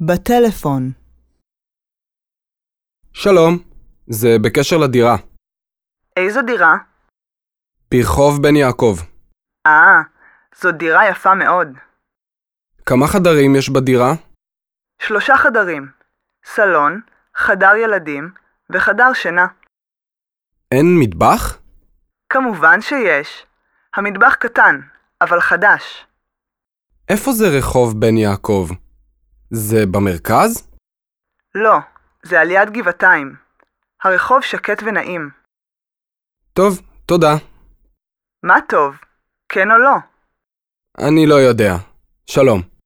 בטלפון, שלום, זה בקשר לדירה. איזו דירה? ברחוב בן יעקב. אה, זו דירה יפה מאוד. כמה חדרים יש בדירה? שלושה חדרים. סלון, חדר ילדים וחדר שינה. אין מטבח? כמובן שיש. המטבח קטן, אבל חדש. איפה זה רחוב בן יעקב? זה במרכז? לא, זה על יד גבעתיים. הרחוב שקט ונעים. טוב, תודה. מה טוב, כן או לא? אני לא יודע. שלום.